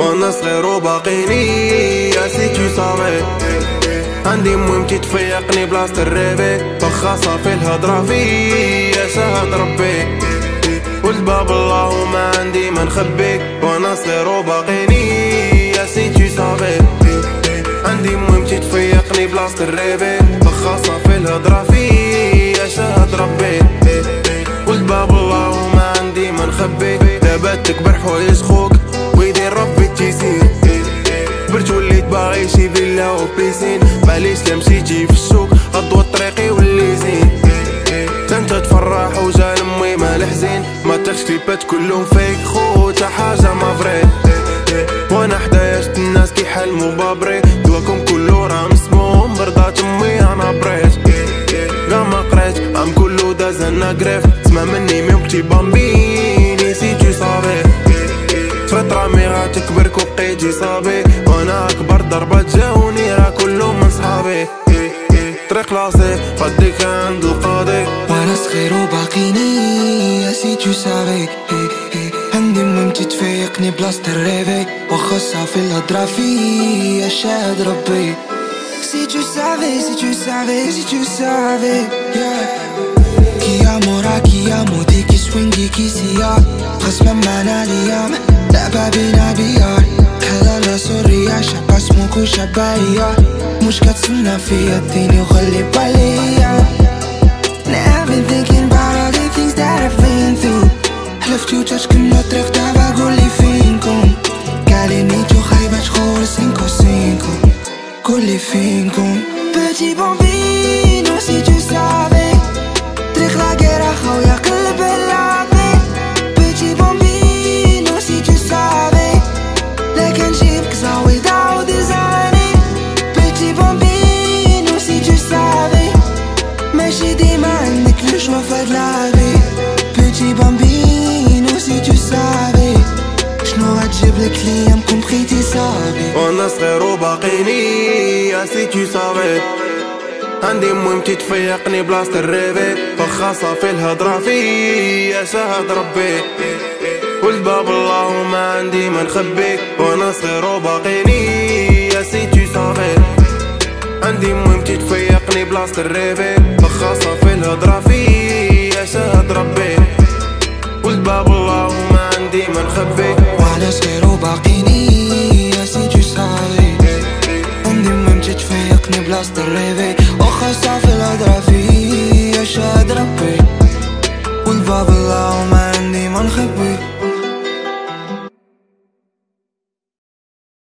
وأنا صغير وباقي نية si tu savais عندي ميمتي تفيقني بلاصة ال réveil واخا صافي الهضرة فيا شهد ربي قلت باب الله وما عندي ما نخبي وأنا صغير وباقي نية si tu savais عندي ميمتي تفيقني بلاصة ال réveil واخا صافي الهضرة فيا شهد ربي قلت باب الله وما عندي ما نخبي دابا تكبر حوايج خوك شي فيلا وبيسين معليش لا مشيتي في السوق. غدوى طريقي واللي زين انت تفرح وجا لمي ما الحزين ما تخش كليبات كلهم فيك خو تا حاجة ما فري. وأنا حدايا شت الناس كي حلمو بابري. دواكم كلو راه مسموم برضات أمي أنا بريت. كاع ما قريت. عام كلو داز أنا قريف. سمع مني ميم بتي بامبيني. سي تو صافي فترة مي غاتكبر كو بقيتي صابي. وأنا أكبر ضربة جاوني راه كلهم من صحابي. طريق لاسي فديك عند القاضي وأنا صغير وباقيني. يا سي تو سافي عندي مهمتي تفيقني بلاصة الريفي واخا صافي الهضرة فيا شاهد ربي. Si tu savais, si tu savais, si tu savais yeah. Chi amora, chi amo di chi swingi, chi sia لعبة بينا بيار حلالة سورية شابة سموك وشباية مش كتسنى فيا اديني وخلي باليا Now I've been thinking about all the things that I've been through حلفت وتشكل الطريق دابا قولي فينكم قالي نيتو خايبة شغور سينكو سينكو قولي فينكم Petit bambino si tu savais ماشي ديما عندك la joie في هاد la vie Petit bambino si tu savais. شنو غتجيب لك بقيتي صافي وأنا صغير وباقي نية si tu savais عندي ميمتي تفيقني بلاصة ال réveil واخا صافي الهضرة فيا شهد ربي قلت باب الله وما عندي ما نخبي وأنا صغير وباقي نية عندي مهمتي تفيقني بلاصة الريفي. فخا صافي الهضرة فيا شهد ربي. قلت باب الله وما عندي ما نخبي. وأنا صغير وباقيني؟ يا سي تو سافي عندي مهمتي تفيقني بلاصة الريفي. وأخا صافي الهضرة فيا شاد ربي.